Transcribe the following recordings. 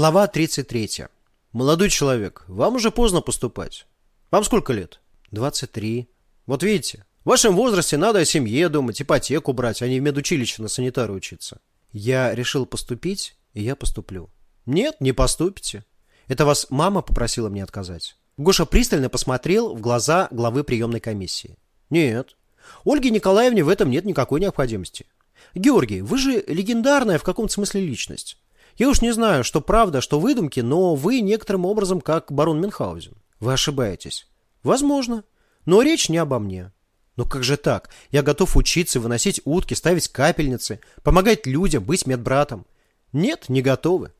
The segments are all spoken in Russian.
Глава 33. Молодой человек, вам уже поздно поступать. Вам сколько лет? 23. Вот видите, в вашем возрасте надо о семье думать, ипотеку брать, а не в медучилище на санитара учиться. Я решил поступить, и я поступлю. Нет, не поступите. Это вас мама попросила мне отказать. Гоша пристально посмотрел в глаза главы приемной комиссии. Нет, Ольге Николаевне в этом нет никакой необходимости. Георгий, вы же легендарная в каком-то смысле личность. Я уж не знаю, что правда, что выдумки, но вы некоторым образом как барон Мюнхгаузен. Вы ошибаетесь. Возможно. Но речь не обо мне. Но как же так? Я готов учиться, выносить утки, ставить капельницы, помогать людям, быть медбратом. Нет, не готовы.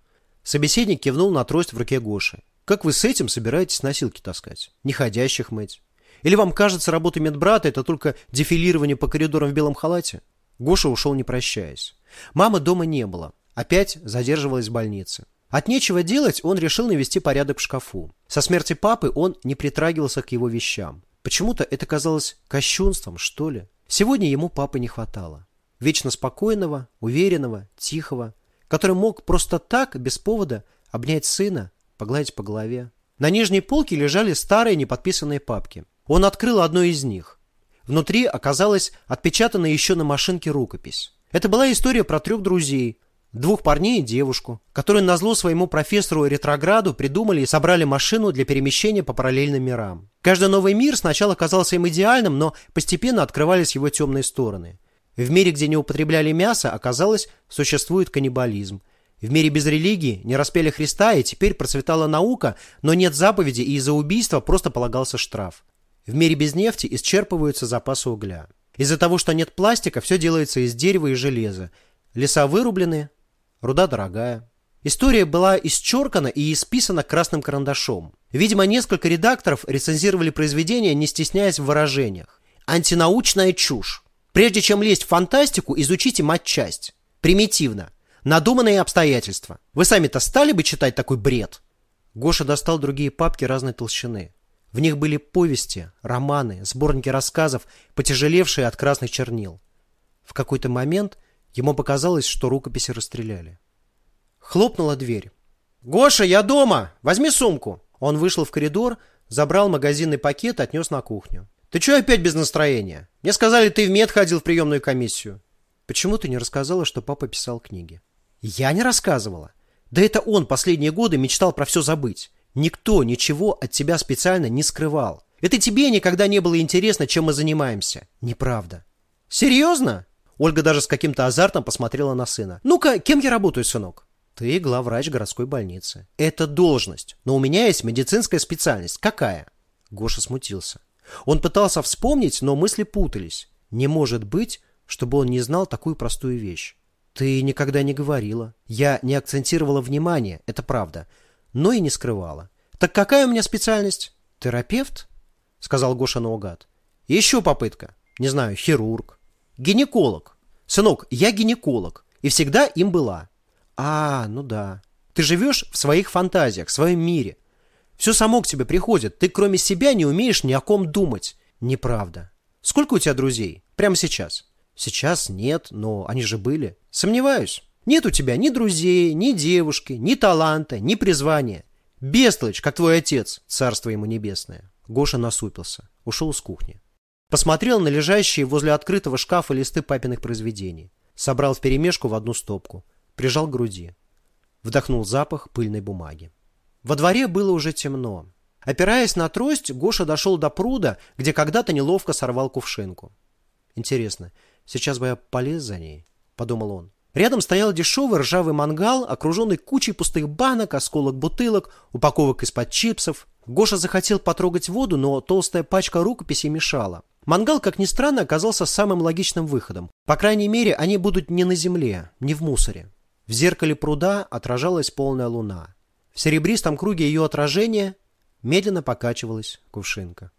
Собеседник кивнул на трость в руке Гоши. Как вы с этим собираетесь носилки таскать? Неходящих мыть? Или вам кажется, работа медбрата – это только дефилирование по коридорам в белом халате? Гоша ушел не прощаясь. Мамы дома не было. Опять задерживалась в больнице. От нечего делать он решил навести порядок в шкафу. Со смерти папы он не притрагивался к его вещам. Почему-то это казалось кощунством, что ли. Сегодня ему папы не хватало. Вечно спокойного, уверенного, тихого, который мог просто так, без повода, обнять сына, погладить по голове. На нижней полке лежали старые неподписанные папки. Он открыл одну из них. Внутри оказалась отпечатанная еще на машинке рукопись. Это была история про трех друзей, Двух парней и девушку, которые назло своему профессору ретрограду придумали и собрали машину для перемещения по параллельным мирам. Каждый новый мир сначала казался им идеальным, но постепенно открывались его темные стороны. В мире, где не употребляли мясо, оказалось, существует каннибализм. В мире без религии не распели Христа, и теперь процветала наука, но нет заповеди, и из-за убийства просто полагался штраф. В мире без нефти исчерпываются запасы угля. Из-за того, что нет пластика, все делается из дерева и железа. Леса вырублены, Руда дорогая. История была исчеркана и исписана красным карандашом. Видимо, несколько редакторов рецензировали произведение, не стесняясь в выражениях. Антинаучная чушь. Прежде чем лезть в фантастику, изучите матчасть. Примитивно. Надуманные обстоятельства. Вы сами-то стали бы читать такой бред? Гоша достал другие папки разной толщины. В них были повести, романы, сборники рассказов, потяжелевшие от красных чернил. В какой-то момент – Ему показалось, что рукописи расстреляли. Хлопнула дверь. «Гоша, я дома! Возьми сумку!» Он вышел в коридор, забрал магазинный пакет, отнес на кухню. «Ты что опять без настроения? Мне сказали, ты в мед ходил в приемную комиссию». «Почему ты не рассказала, что папа писал книги?» «Я не рассказывала. Да это он последние годы мечтал про все забыть. Никто ничего от тебя специально не скрывал. Это тебе никогда не было интересно, чем мы занимаемся. Неправда». «Серьезно?» Ольга даже с каким-то азартом посмотрела на сына. «Ну-ка, кем я работаю, сынок?» «Ты главврач городской больницы». «Это должность, но у меня есть медицинская специальность. Какая?» Гоша смутился. Он пытался вспомнить, но мысли путались. Не может быть, чтобы он не знал такую простую вещь. «Ты никогда не говорила. Я не акцентировала внимание, это правда, но и не скрывала. Так какая у меня специальность?» «Терапевт?» — сказал Гоша наугад. «Еще попытка. Не знаю, хирург. Гинеколог. Сынок, я гинеколог. И всегда им была. А, ну да. Ты живешь в своих фантазиях, в своем мире. Все само к тебе приходит. Ты кроме себя не умеешь ни о ком думать. Неправда. Сколько у тебя друзей? Прямо сейчас. Сейчас нет, но они же были. Сомневаюсь. Нет у тебя ни друзей, ни девушки, ни таланта, ни призвания. Бестлыч, как твой отец, царство ему небесное. Гоша насупился. Ушел с кухни. Посмотрел на лежащие возле открытого шкафа листы папиных произведений. Собрал вперемешку в одну стопку. Прижал к груди. Вдохнул запах пыльной бумаги. Во дворе было уже темно. Опираясь на трость, Гоша дошел до пруда, где когда-то неловко сорвал кувшинку. «Интересно, сейчас бы я полез за ней?» – подумал он. Рядом стоял дешевый ржавый мангал, окруженный кучей пустых банок, осколок бутылок, упаковок из-под чипсов. Гоша захотел потрогать воду, но толстая пачка рукописей мешала. Мангал, как ни странно, оказался самым логичным выходом. По крайней мере, они будут не на земле, не в мусоре. В зеркале пруда отражалась полная луна. В серебристом круге ее отражения медленно покачивалась кувшинка.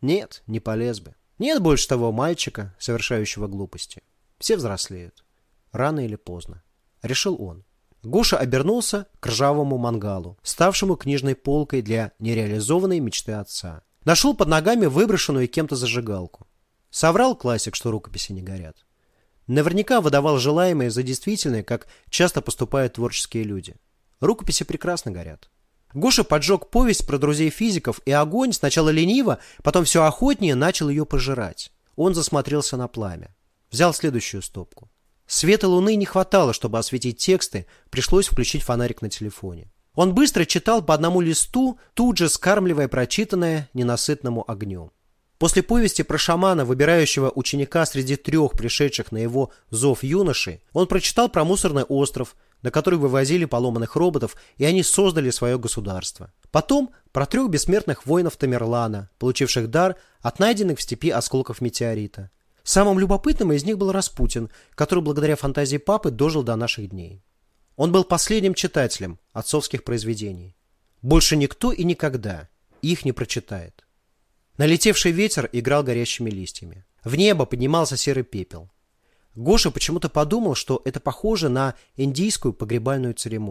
Нет, не полез бы. Нет больше того мальчика, совершающего глупости. Все взрослеют. Рано или поздно. Решил он. Гоша обернулся к ржавому мангалу, ставшему книжной полкой для нереализованной мечты отца. Нашел под ногами выброшенную кем-то зажигалку. Соврал классик, что рукописи не горят. Наверняка выдавал желаемое за действительное, как часто поступают творческие люди. Рукописи прекрасно горят. Гоша поджег повесть про друзей физиков, и огонь сначала лениво, потом все охотнее начал ее пожирать. Он засмотрелся на пламя. Взял следующую стопку. Света луны не хватало, чтобы осветить тексты, пришлось включить фонарик на телефоне. Он быстро читал по одному листу, тут же скармливая прочитанное ненасытному огню. После повести про шамана, выбирающего ученика среди трех пришедших на его зов юноши, он прочитал про мусорный остров, на который вывозили поломанных роботов, и они создали свое государство. Потом про трех бессмертных воинов Тамерлана, получивших дар от найденных в степи осколков метеорита. Самым любопытным из них был Распутин, который благодаря фантазии папы дожил до наших дней. Он был последним читателем отцовских произведений. Больше никто и никогда их не прочитает. Налетевший ветер играл горящими листьями. В небо поднимался серый пепел. Гоша почему-то подумал, что это похоже на индийскую погребальную церемонию.